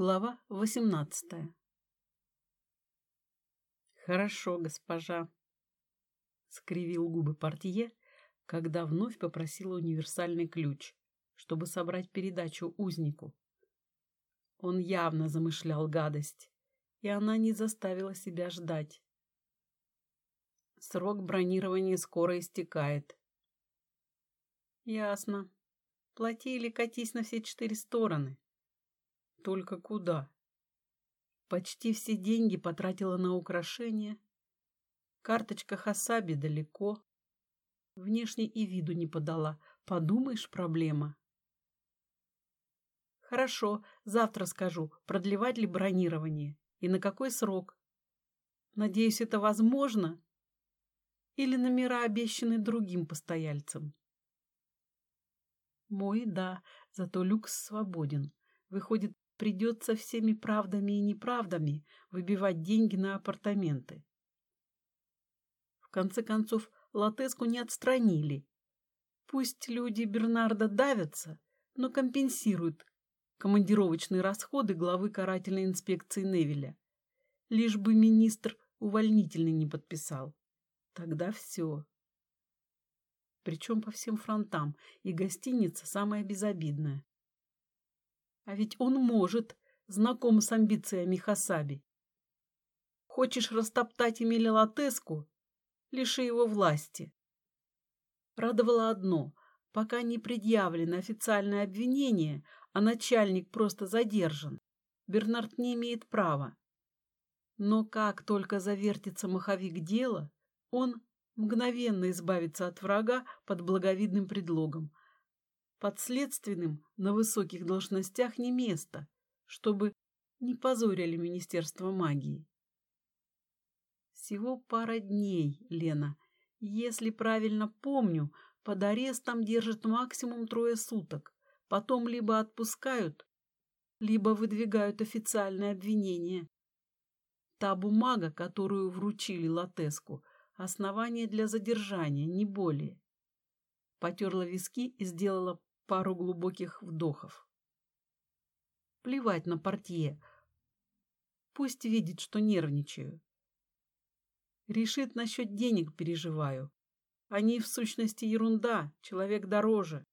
Глава восемнадцатая «Хорошо, госпожа», — скривил губы портье, когда вновь попросила универсальный ключ, чтобы собрать передачу узнику. Он явно замышлял гадость, и она не заставила себя ждать. Срок бронирования скоро истекает. Ясно. Плати или катись на все четыре стороны. Только куда? Почти все деньги потратила на украшения. Карточка Хасаби далеко. Внешне и виду не подала. Подумаешь, проблема. Хорошо, завтра скажу, продлевать ли бронирование и на какой срок. Надеюсь, это возможно? Или номера обещаны другим постояльцам? Мой, да, зато люкс свободен. Выходит, придется всеми правдами и неправдами выбивать деньги на апартаменты. В конце концов, Латеску не отстранили. Пусть люди Бернарда давятся, но компенсируют командировочные расходы главы карательной инспекции Невеля. Лишь бы министр увольнительный не подписал. Тогда все. Причем по всем фронтам, и гостиница самая безобидная. А ведь он может, знаком с амбициями Хасаби. Хочешь растоптать Эмиля Латеску? Лиши его власти. Радовало одно. Пока не предъявлено официальное обвинение, а начальник просто задержан, Бернард не имеет права. Но как только завертится маховик дела, он мгновенно избавится от врага под благовидным предлогом, Подследственным на высоких должностях не место, чтобы не позорили Министерство магии. Всего пара дней, Лена. Если правильно помню, под арестом держат максимум трое суток. Потом либо отпускают, либо выдвигают официальное обвинение. Та бумага, которую вручили Латеску, основание для задержания, не более. Потерла виски и сделала пару глубоких вдохов. Плевать на портье. Пусть видит, что нервничаю. Решит насчет денег переживаю. Они в сущности ерунда, человек дороже.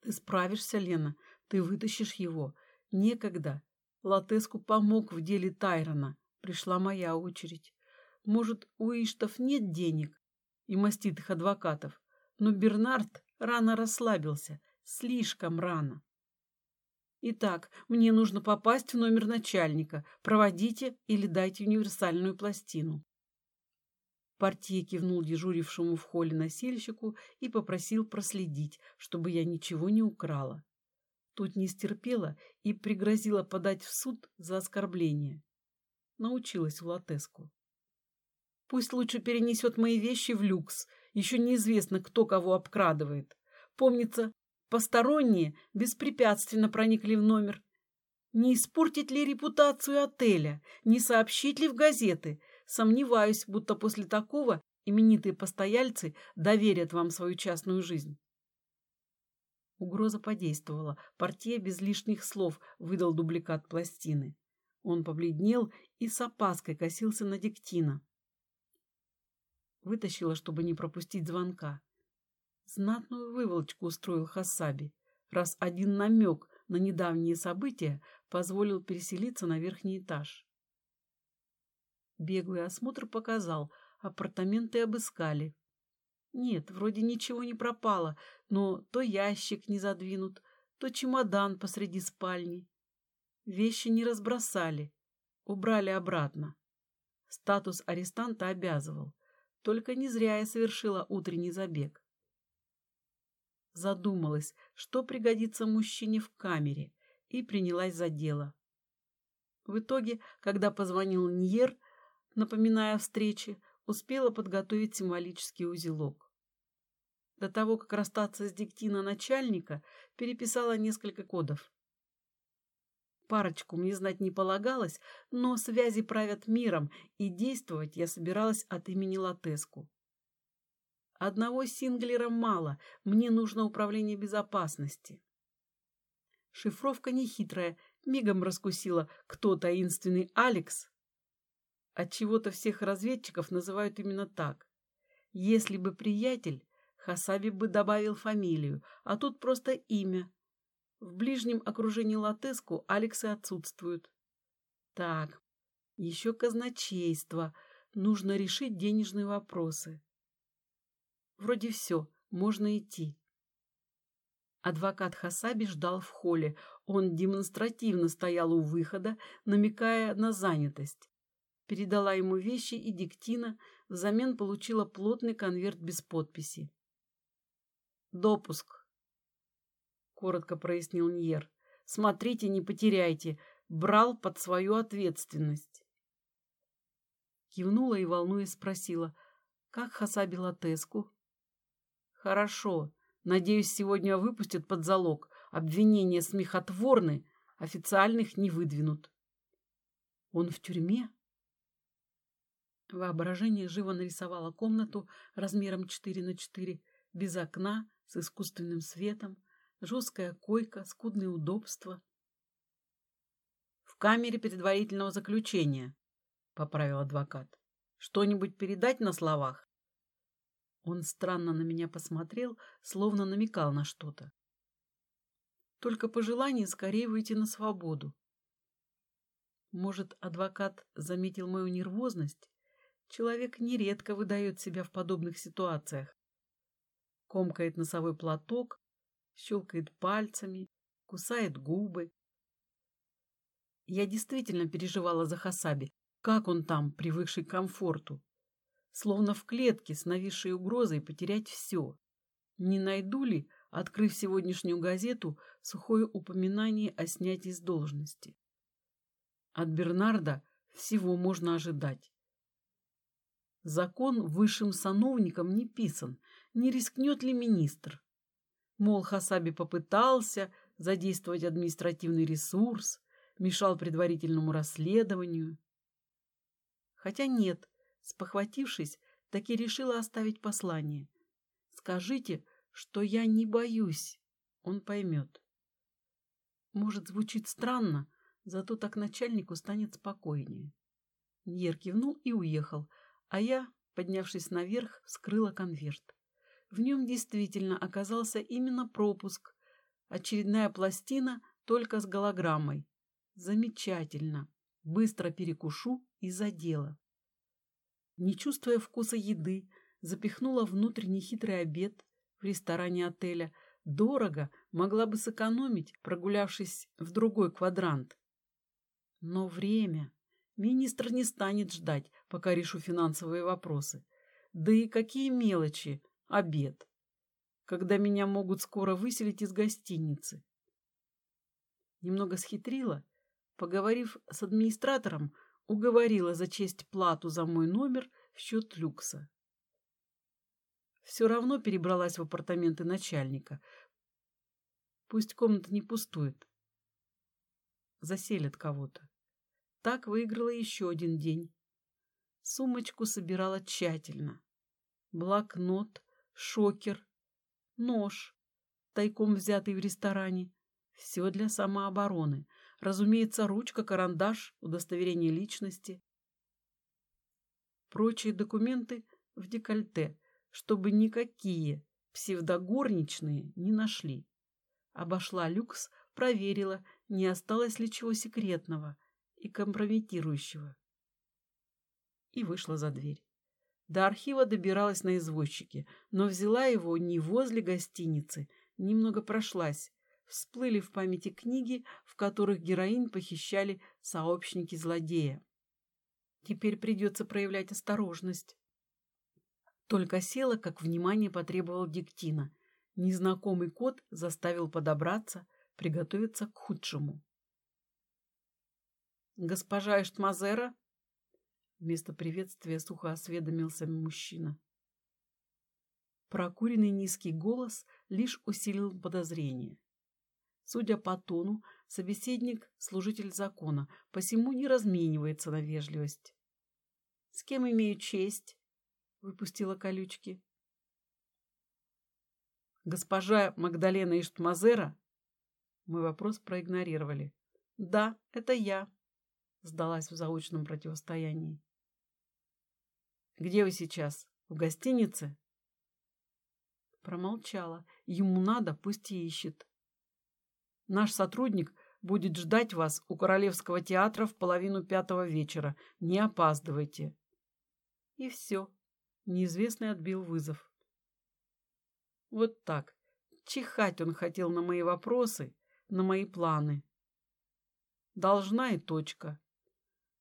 Ты справишься, Лена, ты вытащишь его. Некогда. Латеску помог в деле Тайрона. Пришла моя очередь. Может, у Иштов нет денег и маститых адвокатов, но Бернард рано расслабился, Слишком рано. Итак, мне нужно попасть в номер начальника. Проводите или дайте универсальную пластину. Портье кивнул дежурившему в холле носильщику и попросил проследить, чтобы я ничего не украла. Тут не стерпела и пригрозила подать в суд за оскорбление. Научилась в латеску. Пусть лучше перенесет мои вещи в люкс. Еще неизвестно, кто кого обкрадывает. Помнится, Посторонние беспрепятственно проникли в номер. Не испортить ли репутацию отеля? Не сообщить ли в газеты? Сомневаюсь, будто после такого именитые постояльцы доверят вам свою частную жизнь. Угроза подействовала. Портье без лишних слов выдал дубликат пластины. Он побледнел и с опаской косился на Диктина. Вытащила, чтобы не пропустить звонка. Знатную выволочку устроил Хасаби, раз один намек на недавние события позволил переселиться на верхний этаж. Беглый осмотр показал, апартаменты обыскали. Нет, вроде ничего не пропало, но то ящик не задвинут, то чемодан посреди спальни. Вещи не разбросали, убрали обратно. Статус арестанта обязывал. Только не зря я совершила утренний забег задумалась, что пригодится мужчине в камере, и принялась за дело. В итоге, когда позвонил Ньер, напоминая о встрече, успела подготовить символический узелок. До того, как расстаться с диктина начальника, переписала несколько кодов. Парочку мне знать не полагалось, но связи правят миром, и действовать я собиралась от имени Латеску. Одного синглера мало, мне нужно управление безопасности. Шифровка нехитрая, мигом раскусила, кто таинственный Алекс. Отчего-то всех разведчиков называют именно так. Если бы приятель, Хасаби бы добавил фамилию, а тут просто имя. В ближнем окружении Латеску Алексы отсутствуют. Так, еще казначейство. Нужно решить денежные вопросы. Вроде все, можно идти. Адвокат Хасаби ждал в холле. Он демонстративно стоял у выхода, намекая на занятость. Передала ему вещи и диктина, взамен получила плотный конверт без подписи. «Допуск», — коротко прояснил Ньер. «Смотрите, не потеряйте. Брал под свою ответственность». Кивнула и, волнуясь, спросила, «Как Хасаби Латеску?» «Хорошо. Надеюсь, сегодня выпустят под залог. Обвинения смехотворны, официальных не выдвинут». «Он в тюрьме?» Воображение живо нарисовало комнату размером 4 на 4, без окна, с искусственным светом, жесткая койка, скудные удобства. «В камере предварительного заключения», — поправил адвокат. «Что-нибудь передать на словах?» Он странно на меня посмотрел, словно намекал на что-то. Только пожелание скорее выйти на свободу. Может, адвокат заметил мою нервозность Человек нередко выдает себя в подобных ситуациях. Комкает носовой платок, щелкает пальцами, кусает губы. Я действительно переживала за Хасаби. Как он там, привыкший к комфорту? Словно в клетке с нависшей угрозой потерять все. Не найду ли, открыв сегодняшнюю газету, сухое упоминание о снятии с должности? От Бернарда всего можно ожидать. Закон высшим сановникам не писан, не рискнет ли министр. Мол, Хасаби попытался задействовать административный ресурс, мешал предварительному расследованию. Хотя нет, спохватившись, таки решила оставить послание. Скажите, что я не боюсь, он поймет. Может, звучит странно, зато так начальнику станет спокойнее. Ньер кивнул и уехал, а я, поднявшись наверх, вскрыла конверт. В нем действительно оказался именно пропуск. Очередная пластина только с голограммой. Замечательно. Быстро перекушу и за дело. Не чувствуя вкуса еды, запихнула внутрь нехитрый обед в ресторане отеля. Дорого, могла бы сэкономить, прогулявшись в другой квадрант. Но время... Министр не станет ждать, пока решу финансовые вопросы. Да и какие мелочи, обед, когда меня могут скоро выселить из гостиницы. Немного схитрила, поговорив с администратором, уговорила за честь плату за мой номер в счет люкса. Все равно перебралась в апартаменты начальника. Пусть комната не пустует. Заселят кого-то. Так выиграла еще один день. Сумочку собирала тщательно. Блокнот, шокер, нож, тайком взятый в ресторане. Все для самообороны. Разумеется, ручка, карандаш, удостоверение личности. Прочие документы в декольте, чтобы никакие псевдогорничные не нашли. Обошла люкс, проверила, не осталось ли чего секретного и компрометирующего. И вышла за дверь. До архива добиралась на извозчике, но взяла его не возле гостиницы, немного прошлась. Всплыли в памяти книги, в которых героинь похищали сообщники злодея. Теперь придется проявлять осторожность. Только села, как внимание потребовал Диктина. Незнакомый кот заставил подобраться, приготовиться к худшему. «Госпожа Эштмазера?» Вместо приветствия сухо осведомился мужчина. Прокуренный низкий голос лишь усилил подозрение. Судя по тону, собеседник — служитель закона, посему не разменивается на вежливость. «С кем имею честь?» — выпустила колючки. «Госпожа Магдалена Иштмазера?» Мы вопрос проигнорировали. Да, это я, сдалась в заочном противостоянии. Где вы сейчас? В гостинице? Промолчала. Ему надо, пусть ищет. Наш сотрудник будет ждать вас у Королевского театра в половину пятого вечера. Не опаздывайте. И все. Неизвестный отбил вызов. Вот так. Чихать он хотел на мои вопросы, на мои планы. Должна и точка.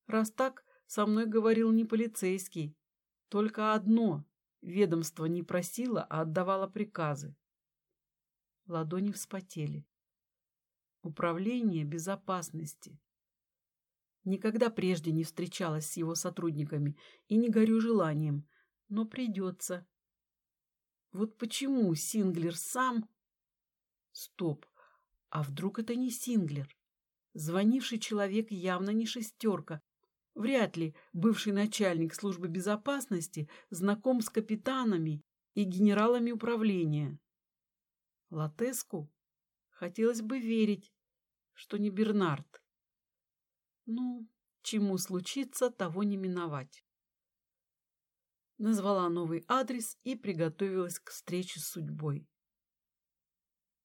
Раз так, со мной говорил не полицейский. Только одно — ведомство не просило, а отдавало приказы. Ладони вспотели. Управление безопасности. Никогда прежде не встречалась с его сотрудниками и не горю желанием, но придется. Вот почему Синглер сам... Стоп, а вдруг это не Синглер? Звонивший человек явно не шестерка. Вряд ли бывший начальник службы безопасности знаком с капитанами и генералами управления. Латеску? Хотелось бы верить, что не Бернард. Ну, чему случится, того не миновать. Назвала новый адрес и приготовилась к встрече с судьбой.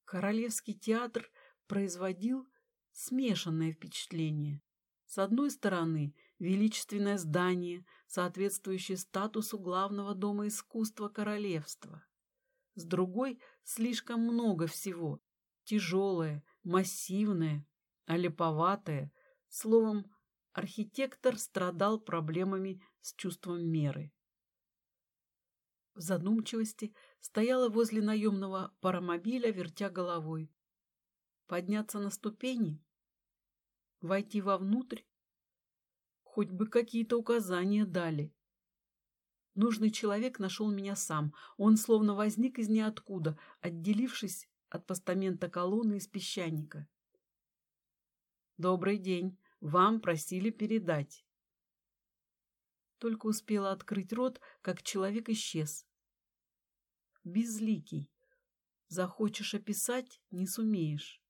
Королевский театр производил смешанное впечатление. С одной стороны, величественное здание, соответствующее статусу главного дома искусства королевства. С другой, слишком много всего. Тяжелое, массивное, олеповатое. Словом, архитектор страдал проблемами с чувством меры. В задумчивости стояла возле наемного паромобиля, вертя головой. Подняться на ступени? Войти вовнутрь? Хоть бы какие-то указания дали. Нужный человек нашел меня сам. Он словно возник из ниоткуда, отделившись от постамента колонны из песчаника. «Добрый день. Вам просили передать». Только успела открыть рот, как человек исчез. Безликий. Захочешь описать — не сумеешь.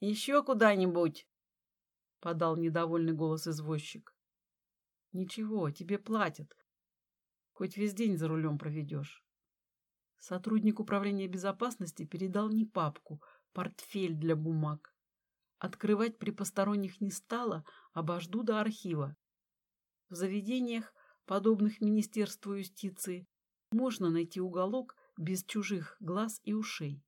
«Еще куда-нибудь!» — подал недовольный голос извозчик. «Ничего, тебе платят. Хоть весь день за рулем проведешь». Сотрудник управления безопасности передал не папку, портфель для бумаг. Открывать при посторонних не стало, обожду до архива. В заведениях, подобных Министерству юстиции, можно найти уголок без чужих глаз и ушей.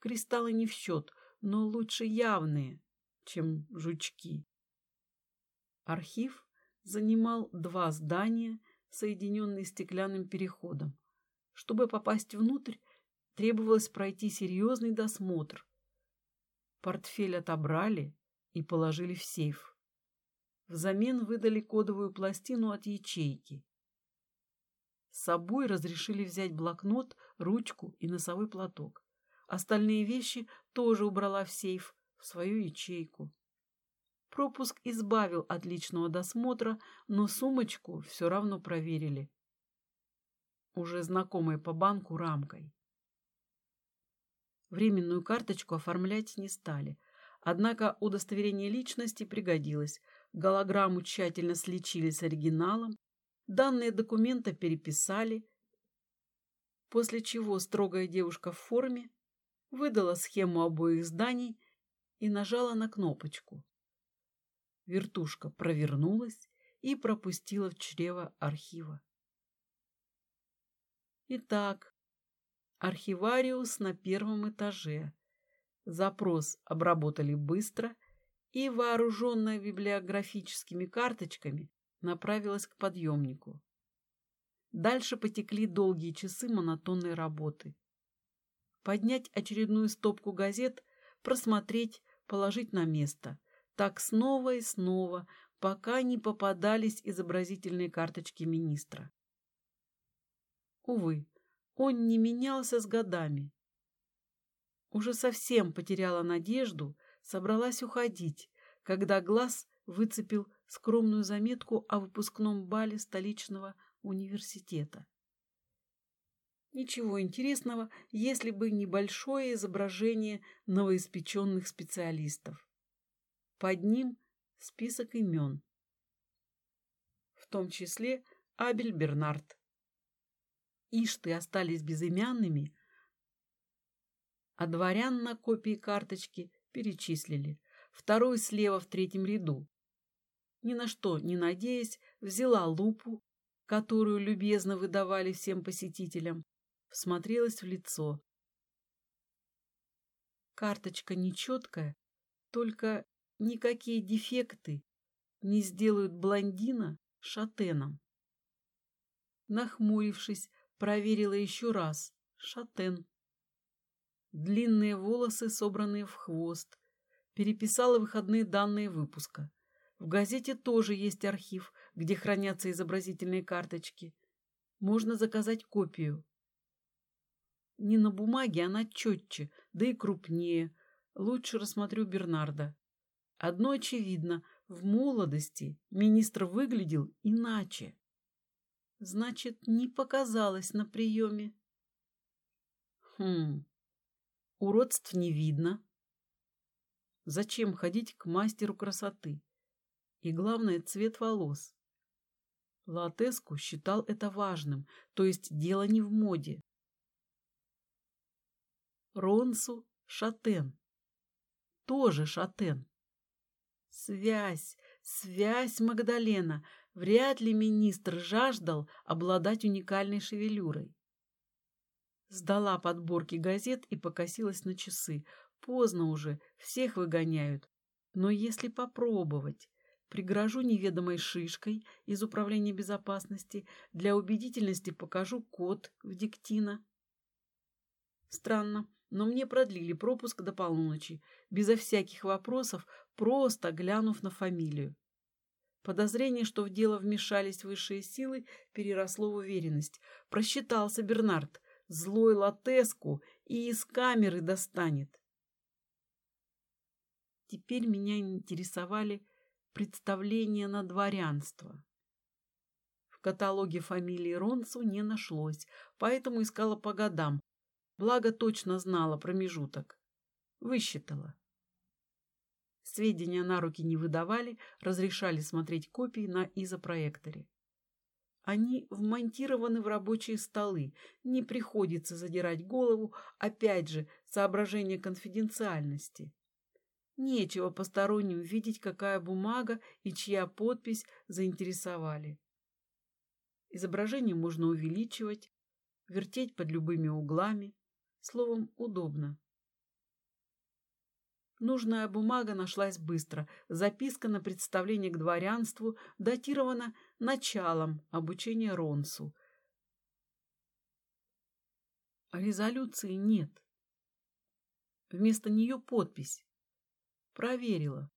Кристаллы не в счет, но лучше явные, чем жучки. Архив занимал два здания, соединенные стеклянным переходом. Чтобы попасть внутрь, требовалось пройти серьезный досмотр. Портфель отобрали и положили в сейф. Взамен выдали кодовую пластину от ячейки. С собой разрешили взять блокнот, ручку и носовой платок. Остальные вещи тоже убрала в сейф, в свою ячейку. Пропуск избавил от личного досмотра, но сумочку все равно проверили. Уже знакомой по банку рамкой. Временную карточку оформлять не стали. Однако удостоверение личности пригодилось. Голограмму тщательно сличили с оригиналом, данные документа переписали, после чего строгая девушка в форме выдала схему обоих зданий и нажала на кнопочку. Вертушка провернулась и пропустила в чрево архива. Итак, архивариус на первом этаже. Запрос обработали быстро, и, вооруженная библиографическими карточками, направилась к подъемнику. Дальше потекли долгие часы монотонной работы. Поднять очередную стопку газет, просмотреть, положить на место. Так снова и снова, пока не попадались изобразительные карточки министра. Увы, он не менялся с годами. Уже совсем потеряла надежду, собралась уходить, когда глаз выцепил скромную заметку о выпускном бале столичного университета. Ничего интересного, если бы небольшое изображение новоиспеченных специалистов. Под ним список имен. В том числе Абель Бернард. Ишты остались безымянными, а дворян на копии карточки перечислили. Второй слева в третьем ряду. Ни на что не надеясь, взяла лупу, которую любезно выдавали всем посетителям, всмотрелась в лицо. Карточка нечеткая, только никакие дефекты не сделают блондина шатеном. Нахмурившись, проверила еще раз. Шатен. Длинные волосы, собранные в хвост. Переписала выходные данные выпуска. В газете тоже есть архив, где хранятся изобразительные карточки. Можно заказать копию. Не на бумаге, она четче, да и крупнее. Лучше рассмотрю Бернарда. Одно очевидно, в молодости министр выглядел иначе. Значит, не показалось на приеме. Хм, уродств не видно. Зачем ходить к мастеру красоты? И главное, цвет волос. Латеску считал это важным, то есть дело не в моде. Ронсу Шатен. Тоже Шатен. Связь, связь, Магдалена. Вряд ли министр жаждал обладать уникальной шевелюрой. Сдала подборки газет и покосилась на часы. Поздно уже, всех выгоняют. Но если попробовать, пригрожу неведомой шишкой из управления безопасности, для убедительности покажу код в диктина. Странно, но мне продлили пропуск до полуночи, безо всяких вопросов, просто глянув на фамилию. Подозрение, что в дело вмешались высшие силы, переросло в уверенность. Просчитался Бернард, злой латеску, и из камеры достанет. Теперь меня интересовали представления на дворянство. В каталоге фамилии Ронцу не нашлось, поэтому искала по годам, Благо точно знала промежуток. Высчитала. Сведения на руки не выдавали, разрешали смотреть копии на изопроекторе. Они вмонтированы в рабочие столы, не приходится задирать голову, опять же, соображение конфиденциальности. Нечего посторонним видеть, какая бумага и чья подпись заинтересовали. Изображение можно увеличивать, вертеть под любыми углами. Словом, удобно. Нужная бумага нашлась быстро. Записка на представление к дворянству датирована началом обучения Ронсу. резолюции нет. Вместо нее подпись. Проверила.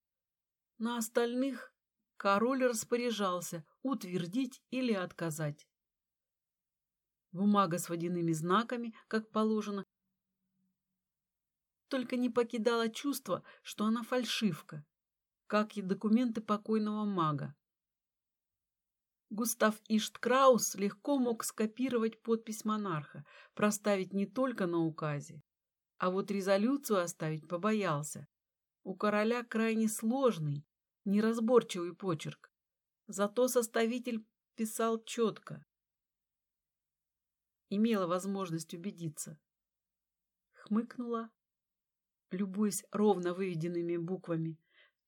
На остальных король распоряжался утвердить или отказать. Бумага с водяными знаками, как положено, только не покидало чувство, что она фальшивка, как и документы покойного мага. Густав Ишткраус легко мог скопировать подпись монарха, проставить не только на указе, а вот резолюцию оставить побоялся. У короля крайне сложный, неразборчивый почерк, зато составитель писал четко. Имела возможность убедиться. Хмыкнула любуясь ровно выведенными буквами.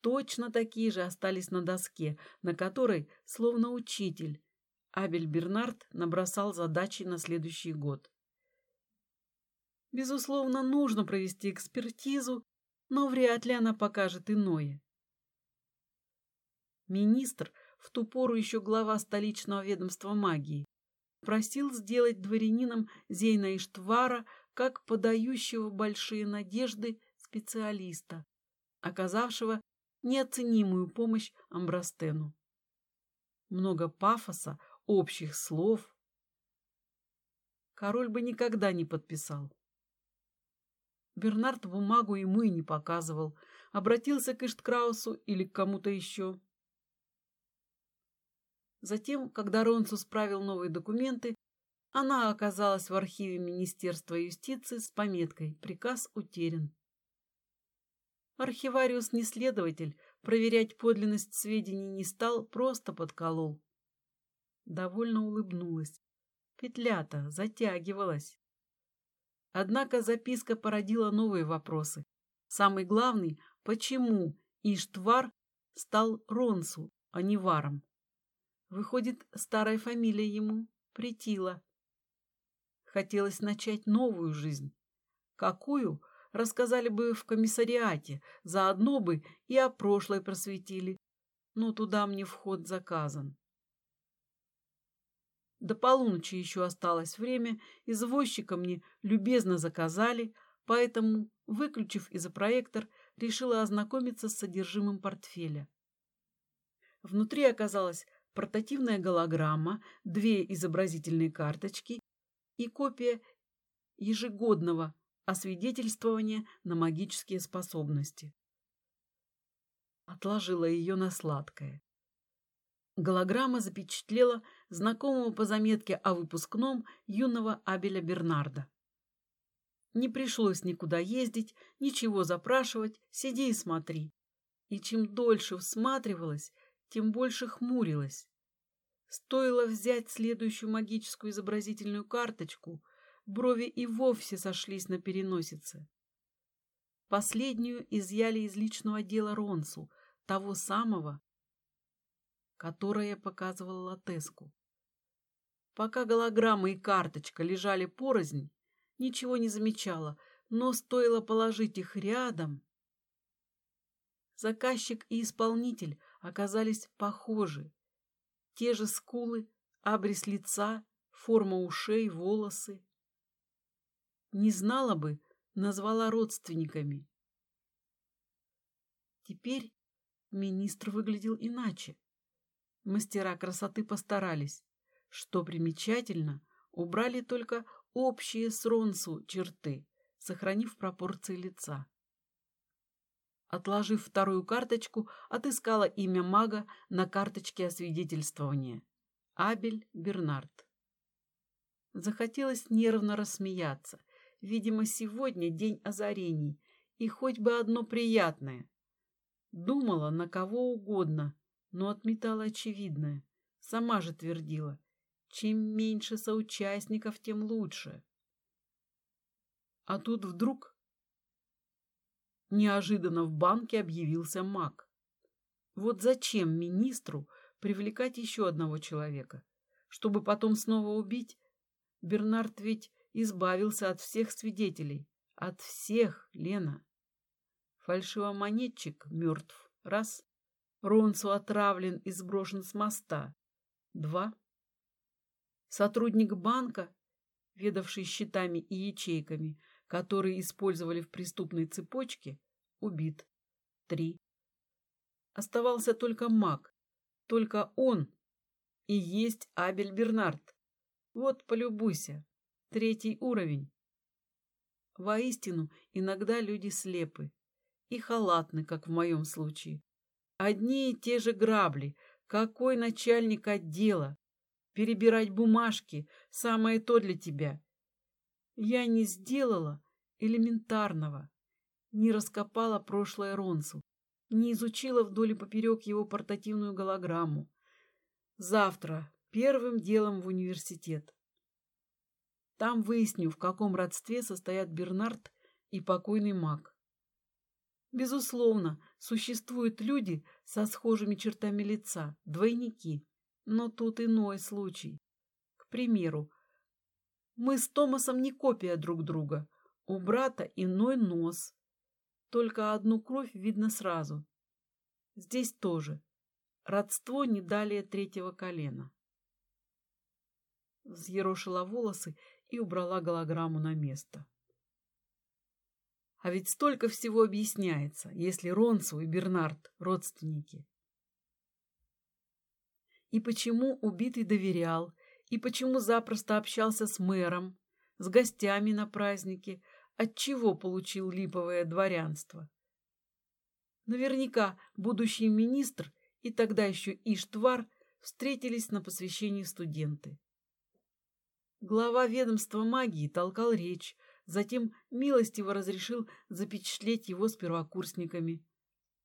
Точно такие же остались на доске, на которой, словно учитель, Абель Бернард набросал задачи на следующий год. Безусловно, нужно провести экспертизу, но вряд ли она покажет иное. Министр, в ту пору еще глава столичного ведомства магии, просил сделать дворянином Зейна Иштвара как подающего большие надежды специалиста, оказавшего неоценимую помощь Амбрастену. Много пафоса, общих слов. Король бы никогда не подписал. Бернард бумагу ему и не показывал, обратился к Ишткраусу или к кому-то еще. Затем, когда Ронсу справил новые документы, она оказалась в архиве Министерства юстиции с пометкой «Приказ утерян». Архивариус не следователь, проверять подлинность сведений не стал, просто подколол. Довольно улыбнулась. Петля-то затягивалась. Однако записка породила новые вопросы. Самый главный – почему Иштвар стал Ронсу, а не Варом? Выходит, старая фамилия ему претила. Хотелось начать новую жизнь. Какую, рассказали бы в комиссариате, заодно бы и о прошлой просветили. Но туда мне вход заказан. До полуночи еще осталось время, извозчика мне любезно заказали, поэтому, выключив изопроектор, решила ознакомиться с содержимым портфеля. Внутри оказалась портативная голограмма, две изобразительные карточки и копия ежегодного освидетельствования на магические способности. Отложила ее на сладкое. Голограмма запечатлела знакомого по заметке о выпускном юного Абеля Бернарда. Не пришлось никуда ездить, ничего запрашивать, сиди и смотри. И чем дольше всматривалась, тем больше хмурилась. Стоило взять следующую магическую изобразительную карточку, брови и вовсе сошлись на переносице. Последнюю изъяли из личного дела Ронсу, того самого, которое показывал Латеску. Пока голограмма и карточка лежали порознь, ничего не замечала, но стоило положить их рядом. Заказчик и исполнитель оказались похожи. Те же скулы, абрис лица, форма ушей, волосы. Не знала бы, назвала родственниками. Теперь министр выглядел иначе. Мастера красоты постарались. Что примечательно, убрали только общие с Ронсу черты, сохранив пропорции лица. Отложив вторую карточку, отыскала имя мага на карточке освидетельствования. Абель Бернард. Захотелось нервно рассмеяться. Видимо, сегодня день озарений, и хоть бы одно приятное. Думала на кого угодно, но отметала очевидное. Сама же твердила, чем меньше соучастников, тем лучше. А тут вдруг неожиданно в банке объявился маг. Вот зачем министру привлекать еще одного человека? Чтобы потом снова убить? Бернард ведь избавился от всех свидетелей. От всех, Лена. Фальшивомонетчик мертв. Раз. Ронсу отравлен и сброшен с моста. Два. Сотрудник банка, ведавший счетами и ячейками, которые использовали в преступной цепочке, убит. Три. Оставался только маг. Только он и есть Абель Бернард. Вот, полюбуйся. Третий уровень. Воистину, иногда люди слепы и халатны, как в моем случае. Одни и те же грабли. Какой начальник отдела? Перебирать бумажки – самое то для тебя. Я не сделала элементарного. Не раскопала прошлое Ронсу. Не изучила вдоль и поперек его портативную голограмму. Завтра первым делом в университет. Там выясню, в каком родстве состоят Бернард и покойный маг. Безусловно, существуют люди со схожими чертами лица, двойники, но тут иной случай. К примеру, мы с Томасом не копия друг друга, у брата иной нос, только одну кровь видно сразу. Здесь тоже. Родство не далее третьего колена. Взъерошила волосы и убрала голограмму на место. А ведь столько всего объясняется, если Ронсу и Бернард – родственники. И почему убитый доверял, и почему запросто общался с мэром, с гостями на празднике, отчего получил липовое дворянство. Наверняка будущий министр и тогда еще Иштвар встретились на посвящении студенты. Глава ведомства магии толкал речь, Затем милостиво разрешил запечатлеть его с первокурсниками.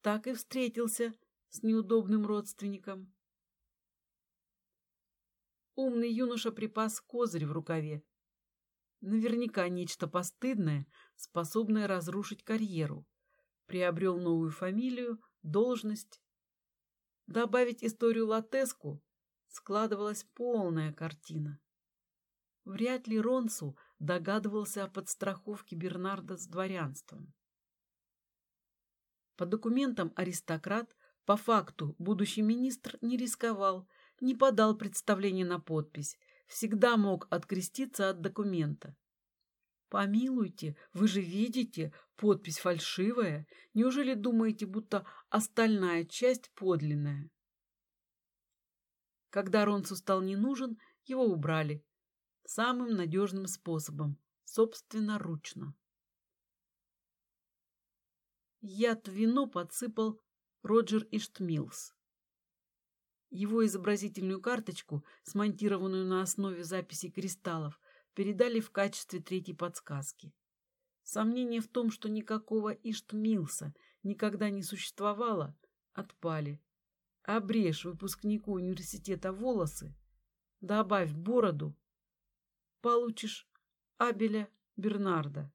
так и встретился с неудобным родственником. Умный юноша припас козырь в рукаве. Наверняка нечто постыдное, способное разрушить карьеру. Приобрел новую фамилию, должность. Добавить историю Латеску складывалась полная картина. Вряд ли Ронсу догадывался о подстраховке Бернарда с дворянством. По документам аристократ, по факту будущий министр не рисковал, не подал представление на подпись, всегда мог откреститься от документа. Помилуйте, вы же видите, подпись фальшивая. Неужели думаете, будто остальная часть подлинная? Когда Ронцу стал не нужен, его убрали. Самым надежным способом, собственноручно. Яд вино подсыпал Роджер Иштмилс. Его изобразительную карточку, смонтированную на основе записей кристаллов, передали в качестве третьей подсказки. Сомнения в том, что никакого Иштмилса никогда не существовало, отпали. Обрежь выпускнику университета волосы, добавь бороду, получишь Абеля Бернарда.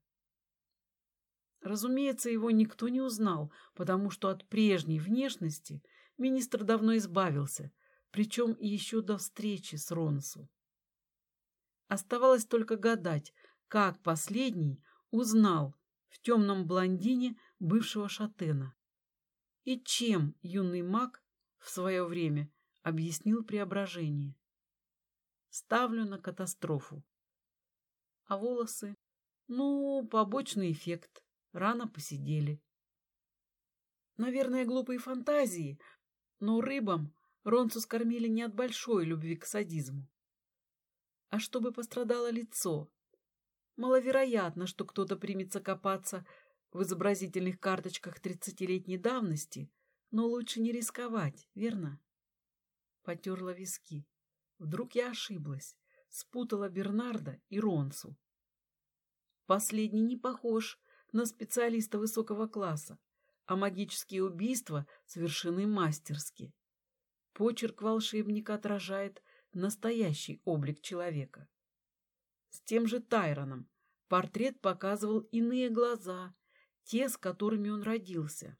Разумеется, его никто не узнал, потому что от прежней внешности – Министр давно избавился, причем еще до встречи с Ронсу. Оставалось только гадать, как последний узнал в темном блондине бывшего шатена. И чем юный маг в свое время объяснил преображение. Ставлю на катастрофу. А волосы? Ну, побочный эффект. Рано посидели. Наверное, глупые фантазии, но рыбам Ронцу скормили не от большой любви к садизму, а чтобы пострадало лицо. Маловероятно, что кто-то примется копаться в изобразительных карточках тридцатилетней давности, но лучше не рисковать, верно? Потерла виски. Вдруг я ошиблась, спутала Бернарда и Ронцу. Последний не похож на специалиста высокого класса а магические убийства совершены мастерски. Почерк волшебника отражает настоящий облик человека. С тем же Тайроном портрет показывал иные глаза, те, с которыми он родился.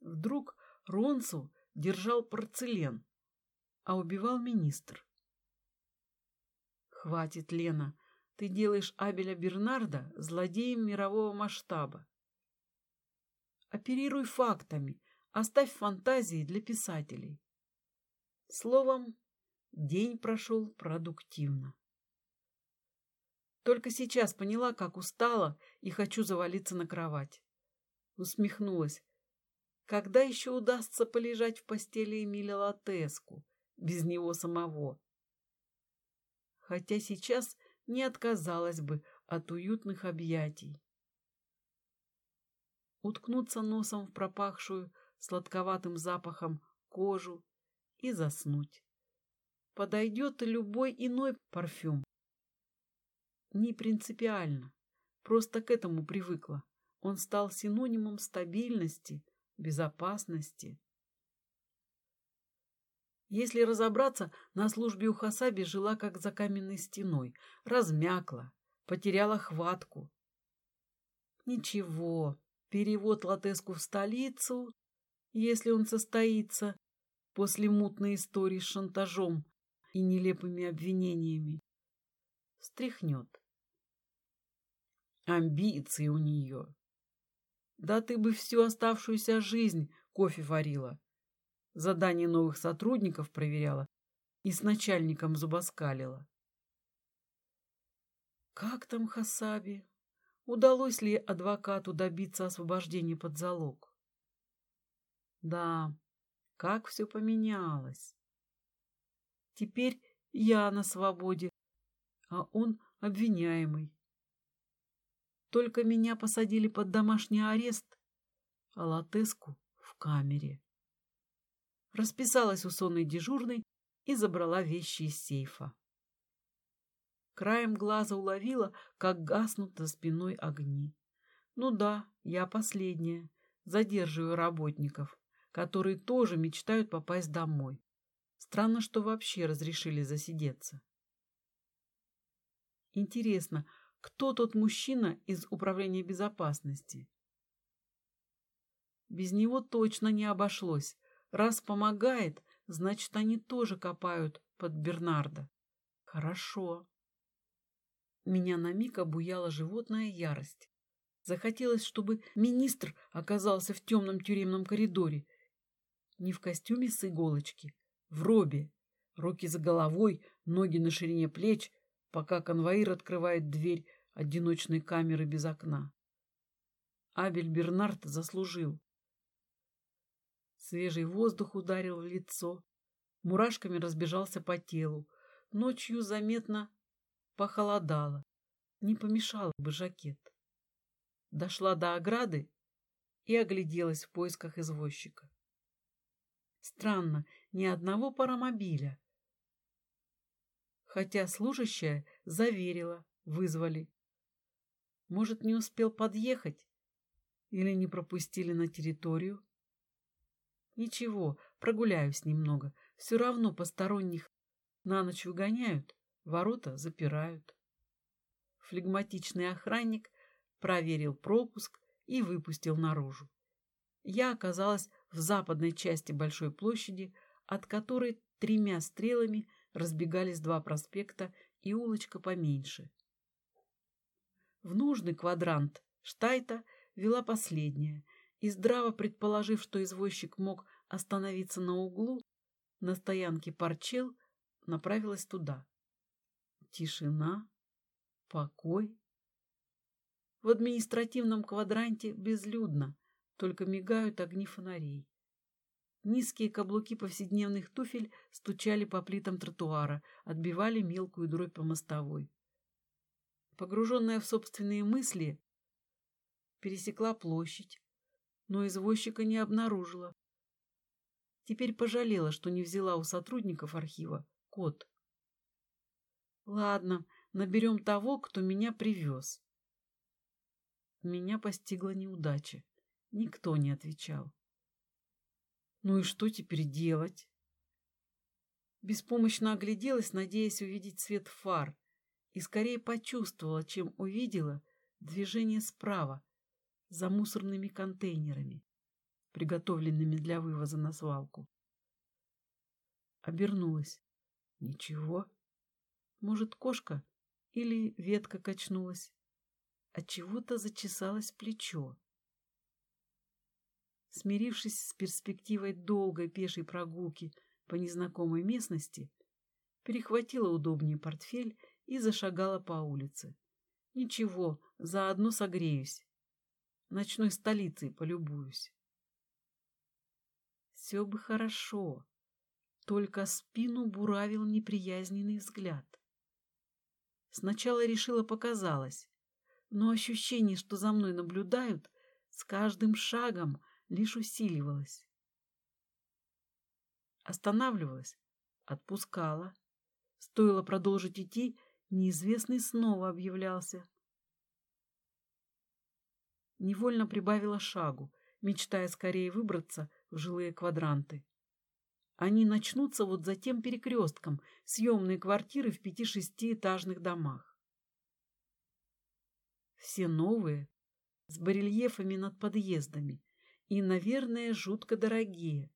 Вдруг Ронсу держал порцелен, а убивал министр. «Хватит, Лена, ты делаешь Абеля Бернарда злодеем мирового масштаба. Оперируй фактами, оставь фантазии для писателей. Словом, день прошел продуктивно. Только сейчас поняла, как устала и хочу завалиться на кровать. Усмехнулась. Когда еще удастся полежать в постели Эмиля Латеску, без него самого? Хотя сейчас не отказалась бы от уютных объятий уткнуться носом в пропахшую сладковатым запахом кожу и заснуть. Подойдет любой иной парфюм. Не принципиально, просто к этому привыкла. Он стал синонимом стабильности, безопасности. Если разобраться, на службе у Хасаби жила как за каменной стеной, размякла, потеряла хватку. Ничего, перевод Латеску в столицу, если он состоится, после мутной истории с шантажом и нелепыми обвинениями, стряхнет. Амбиции у нее. Да ты бы всю оставшуюся жизнь кофе варила, задание новых сотрудников проверяла и с начальником зубоскалила. Как там Хасаби? Удалось ли адвокату добиться освобождения под залог? Да, как все поменялось. Теперь я на свободе, а он обвиняемый. Только меня посадили под домашний арест, а Латеску в камере. Расписалась у сонной дежурной и забрала вещи из сейфа. Краем глаза уловила, как гаснут за спиной огни. Ну да, я последняя. задерживаю работников, которые тоже мечтают попасть домой. Странно, что вообще разрешили засидеться. Интересно, кто тот мужчина из Управления безопасности? Без него точно не обошлось. Раз помогает, значит, они тоже копают под Бернарда. Хорошо. Меня на миг обуяла животная ярость. Захотелось, чтобы министр оказался в темном тюремном коридоре. Не в костюме с иголочки, в робе. Руки за головой, ноги на ширине плеч, пока конвоир открывает дверь одиночной камеры без окна. Абель Бернард заслужил. Свежий воздух ударил в лицо, мурашками разбежался по телу. Ночью заметно похолодало. Не помешало бы жакет. Дошла до ограды и огляделась в поисках извозчика. Странно, ни одного паромобиля. Хотя служащая заверила, вызвали. Может, не успел подъехать? Или не пропустили на территорию? Ничего, прогуляюсь немного. Все равно посторонних на ночь выгоняют, ворота запирают. Флегматичный охранник проверил пропуск и выпустил наружу. Я оказалась в западной части большой площади, от которой тремя стрелами разбегались два проспекта и улочка поменьше. В нужный квадрант Штайта вела последняя — и, здраво предположив, что извозчик мог остановиться на углу, на стоянке парчел, направилась туда. Тишина, покой. В административном квадранте безлюдно, только мигают огни фонарей. Низкие каблуки повседневных туфель стучали по плитам тротуара, отбивали мелкую дробь по мостовой. Погруженная в собственные мысли, пересекла площадь, но извозчика не обнаружила. Теперь пожалела, что не взяла у сотрудников архива код. Ладно, наберем того, кто меня привез. Меня постигла неудача. Никто не отвечал. Ну и что теперь делать? Беспомощно огляделась, надеясь увидеть свет фар, и скорее почувствовала, чем увидела, движение справа, за мусорными контейнерами, приготовленными для вывоза на свалку. Обернулась. Ничего. Может, кошка или ветка качнулась. От чего-то зачесалось плечо. Смирившись с перспективой долгой пешей прогулки по незнакомой местности, перехватила удобнее портфель и зашагала по улице. Ничего, заодно согреюсь ночной столицей полюбуюсь. Все бы хорошо, только спину буравил неприязненный взгляд. Сначала решила показалось, но ощущение, что за мной наблюдают, с каждым шагом лишь усиливалось. Останавливалась, отпускала. Стоило продолжить идти, неизвестный снова объявлялся. Невольно прибавила шагу, мечтая скорее выбраться в жилые квадранты. Они начнутся вот за тем перекрестком, съемные квартиры в пяти-шестиэтажных домах. Все новые, с барельефами над подъездами и, наверное, жутко дорогие.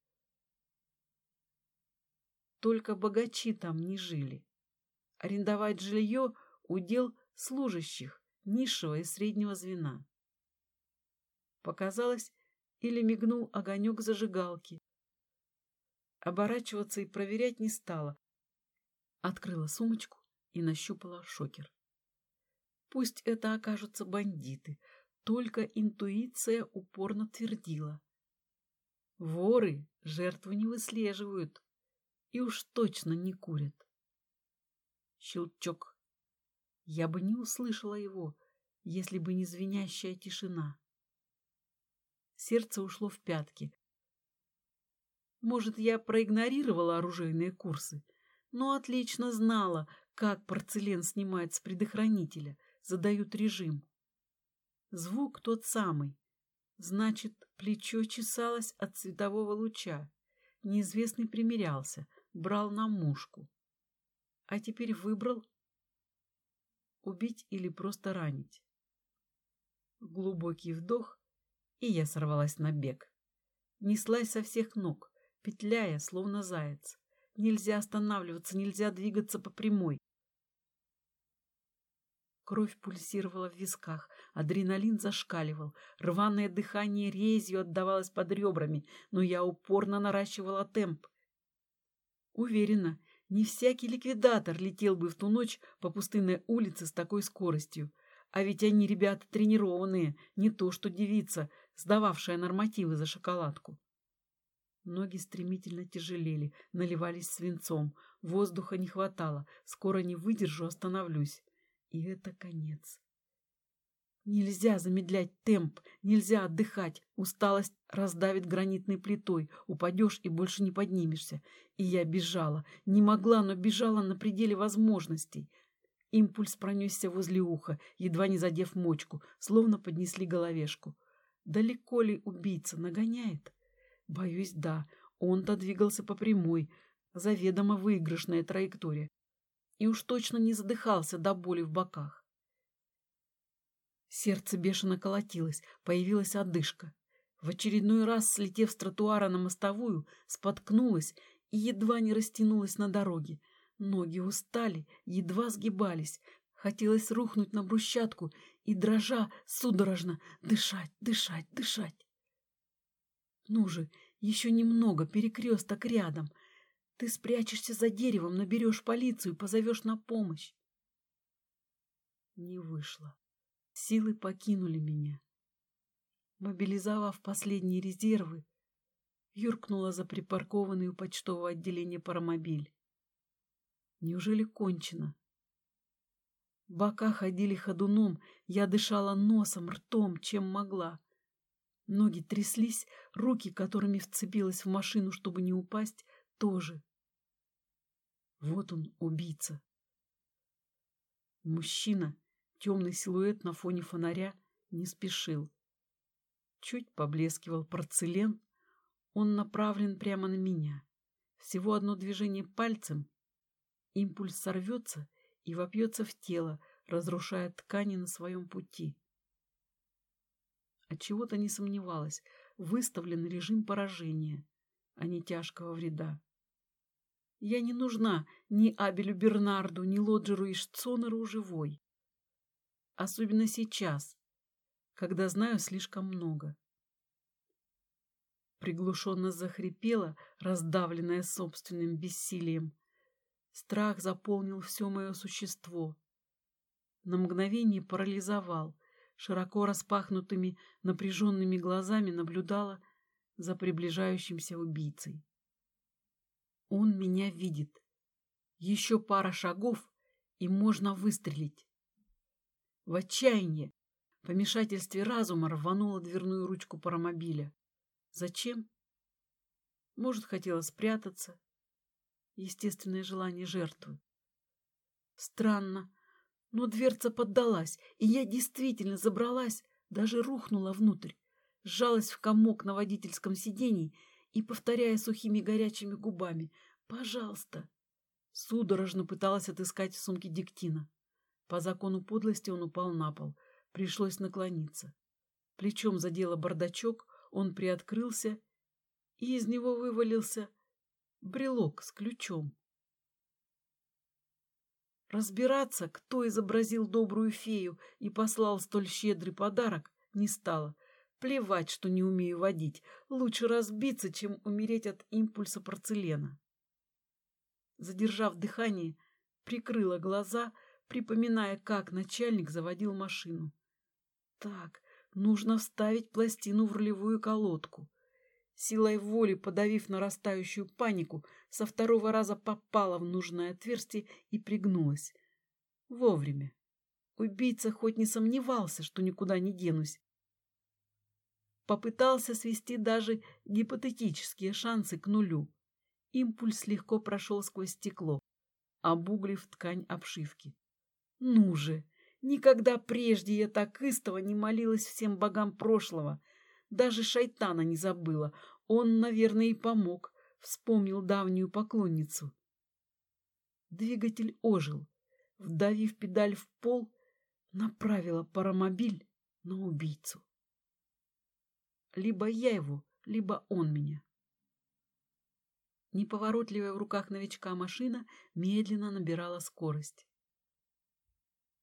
Только богачи там не жили. Арендовать жилье – удел служащих низшего и среднего звена. Показалось, или мигнул огонек зажигалки. Оборачиваться и проверять не стала. Открыла сумочку и нащупала шокер. Пусть это окажутся бандиты, только интуиция упорно твердила. Воры жертву не выслеживают и уж точно не курят. Щелчок. Я бы не услышала его, если бы не звенящая тишина. Сердце ушло в пятки. Может, я проигнорировала оружейные курсы, но отлично знала, как порцелен снимают с предохранителя, задают режим. Звук тот самый. Значит, плечо чесалось от светового луча. Неизвестный примерялся, брал на мушку. А теперь выбрал убить или просто ранить. Глубокий вдох, и я сорвалась на бег. Неслась со всех ног, петляя, словно заяц. Нельзя останавливаться, нельзя двигаться по прямой. Кровь пульсировала в висках, адреналин зашкаливал, рваное дыхание резью отдавалось под ребрами, но я упорно наращивала темп. Уверена, не всякий ликвидатор летел бы в ту ночь по пустынной улице с такой скоростью. А ведь они ребята тренированные, не то что девица, сдававшая нормативы за шоколадку. Ноги стремительно тяжелели, наливались свинцом. Воздуха не хватало. Скоро не выдержу, остановлюсь. И это конец. Нельзя замедлять темп, нельзя отдыхать. Усталость раздавит гранитной плитой. Упадешь и больше не поднимешься. И я бежала. Не могла, но бежала на пределе возможностей. Импульс пронесся возле уха, едва не задев мочку, словно поднесли головешку. Далеко ли убийца нагоняет? Боюсь, да. Он-то двигался по прямой, заведомо выигрышная траектория и уж точно не задыхался до боли в боках. Сердце бешено колотилось, появилась одышка. В очередной раз, слетев с тротуара на мостовую, споткнулась и едва не растянулась на дороге. Ноги устали, едва сгибались. Хотелось рухнуть на брусчатку и, дрожа, судорожно дышать, дышать, дышать. Ну же, еще немного, перекресток рядом — ты спрячешься за деревом, наберешь полицию, позовешь на помощь. Не вышло. Силы покинули меня. Мобилизовав последние резервы, юркнула за припаркованный у почтового отделения паромобиль. Неужели кончено? Бока ходили ходуном, я дышала носом, ртом, чем могла. Ноги тряслись, руки, которыми вцепилась в машину, чтобы не упасть, тоже. Вот он, убийца. Мужчина, темный силуэт на фоне фонаря, не спешил. Чуть поблескивал порцелен, он направлен прямо на меня. Всего одно движение пальцем, импульс сорвется и вопьется в тело, разрушая ткани на своем пути. Отчего-то не сомневалась, выставлен режим поражения, а не тяжкого вреда. Я не нужна ни Абелю Бернарду, ни Лоджеру и Штцонеру живой. Особенно сейчас, когда знаю слишком много. Приглушенно захрипела, раздавленная собственным бессилием. Страх заполнил все мое существо. На мгновение парализовал, широко распахнутыми напряженными глазами наблюдала за приближающимся убийцей. Он меня видит. Еще пара шагов, и можно выстрелить. В отчаянии, в помешательстве разума рванула дверную ручку паромобиля. Зачем? Может, хотела спрятаться. Естественное желание жертвы. Странно, но дверца поддалась, и я действительно забралась, даже рухнула внутрь, сжалась в комок на водительском сиденье и, повторяя сухими горячими губами «Пожалуйста!», судорожно пыталась отыскать в сумке диктина. По закону подлости он упал на пол. Пришлось наклониться. Плечом задело бардачок, он приоткрылся, и из него вывалился брелок с ключом. Разбираться, кто изобразил добрую фею и послал столь щедрый подарок, не стало — Плевать, что не умею водить. Лучше разбиться, чем умереть от импульса порцелена. Задержав дыхание, прикрыла глаза, припоминая, как начальник заводил машину. Так, нужно вставить пластину в рулевую колодку. Силой воли, подавив нарастающую панику, со второго раза попала в нужное отверстие и пригнулась. Вовремя. Убийца хоть не сомневался, что никуда не денусь, попытался свести даже гипотетические шансы к нулю. Импульс легко прошел сквозь стекло, обуглив ткань обшивки. Ну же! Никогда прежде я так истово не молилась всем богам прошлого. Даже шайтана не забыла. Он, наверное, и помог. Вспомнил давнюю поклонницу. Двигатель ожил. Вдавив педаль в пол, направила паромобиль на убийцу. Либо я его, либо он меня. Неповоротливая в руках новичка машина медленно набирала скорость.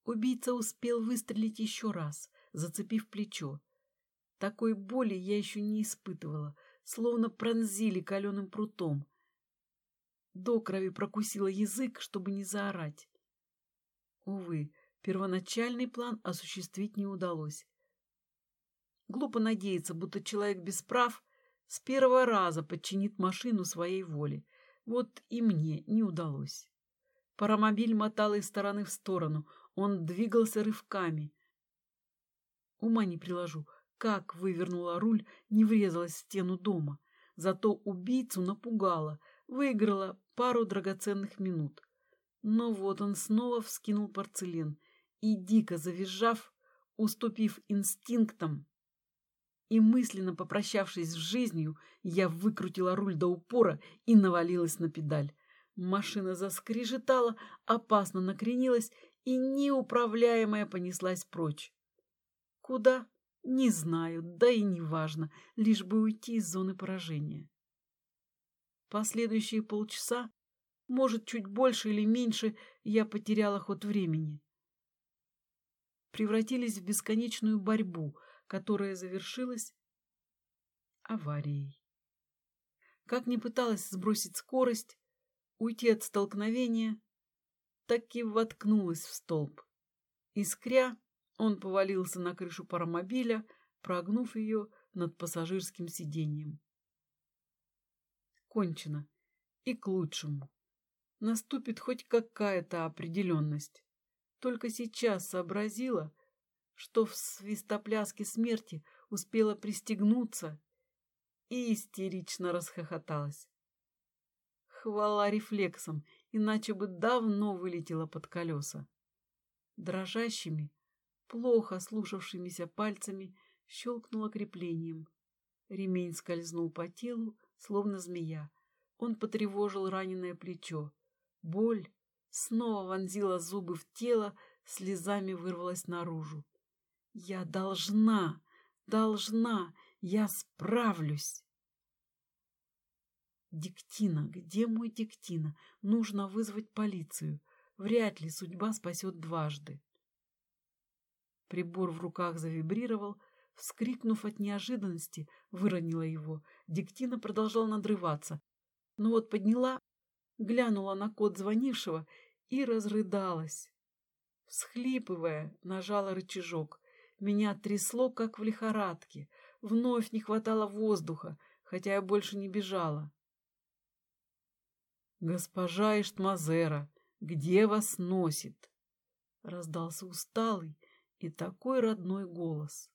Убийца успел выстрелить еще раз, зацепив плечо. Такой боли я еще не испытывала, словно пронзили каленым прутом. До крови прокусила язык, чтобы не заорать. Увы, первоначальный план осуществить не удалось. Глупо надеяться, будто человек без прав с первого раза подчинит машину своей воле. Вот и мне не удалось. Паромобиль мотал из стороны в сторону. Он двигался рывками. Ума не приложу, как вывернула руль, не врезалась в стену дома. Зато убийцу напугала, выиграла пару драгоценных минут. Но вот он снова вскинул порцелен и, дико завизжав, уступив инстинктам, и мысленно попрощавшись с жизнью, я выкрутила руль до упора и навалилась на педаль. Машина заскрежетала, опасно накренилась и неуправляемая понеслась прочь. Куда? Не знаю, да и не важно, лишь бы уйти из зоны поражения. Последующие полчаса, может, чуть больше или меньше, я потеряла ход времени. Превратились в бесконечную борьбу — которая завершилась аварией. Как ни пыталась сбросить скорость, уйти от столкновения, так и воткнулась в столб. Искря, он повалился на крышу паромобиля, прогнув ее над пассажирским сиденьем. Кончено. И к лучшему. Наступит хоть какая-то определенность. Только сейчас сообразила, что в свистопляске смерти успела пристегнуться и истерично расхохоталась. Хвала рефлексам, иначе бы давно вылетела под колеса. Дрожащими, плохо слушавшимися пальцами щелкнула креплением. Ремень скользнул по телу, словно змея. Он потревожил раненое плечо. Боль снова вонзила зубы в тело, слезами вырвалась наружу. Я должна, должна, я справлюсь. Диктина, где мой Диктина? Нужно вызвать полицию. Вряд ли судьба спасет дважды. Прибор в руках завибрировал, вскрикнув от неожиданности, выронила его. Диктина продолжала надрываться, но вот подняла, глянула на код звонившего и разрыдалась. Всхлипывая, нажала рычажок. Меня трясло, как в лихорадке. Вновь не хватало воздуха, хотя я больше не бежала. «Госпожа Иштмазера, где вас носит?» Раздался усталый и такой родной голос.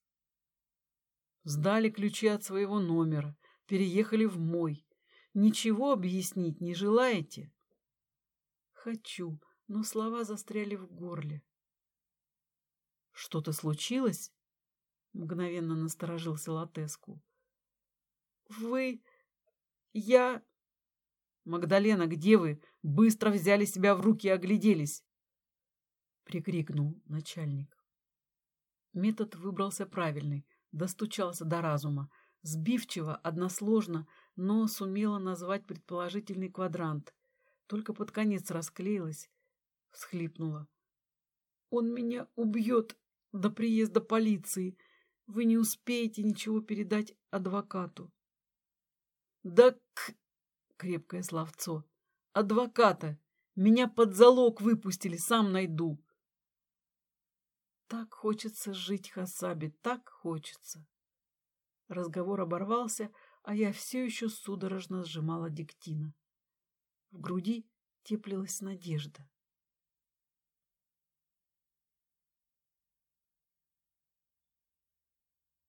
Сдали ключи от своего номера, переехали в мой. Ничего объяснить не желаете? Хочу, но слова застряли в горле. Что-то случилось? Мгновенно насторожился Латеску. Вы... Я... Магдалена, где вы? Быстро взяли себя в руки и огляделись. Прикрикнул начальник. Метод выбрался правильный, достучался до разума. Сбивчиво, односложно, но сумела назвать предположительный квадрант. Только под конец расклеилась, всхлипнула. «Он меня убьет!» до приезда полиции. Вы не успеете ничего передать адвокату. Да к... крепкое словцо. Адвоката. Меня под залог выпустили, сам найду. Так хочется жить, Хасаби, так хочется. Разговор оборвался, а я все еще судорожно сжимала диктина. В груди теплилась надежда.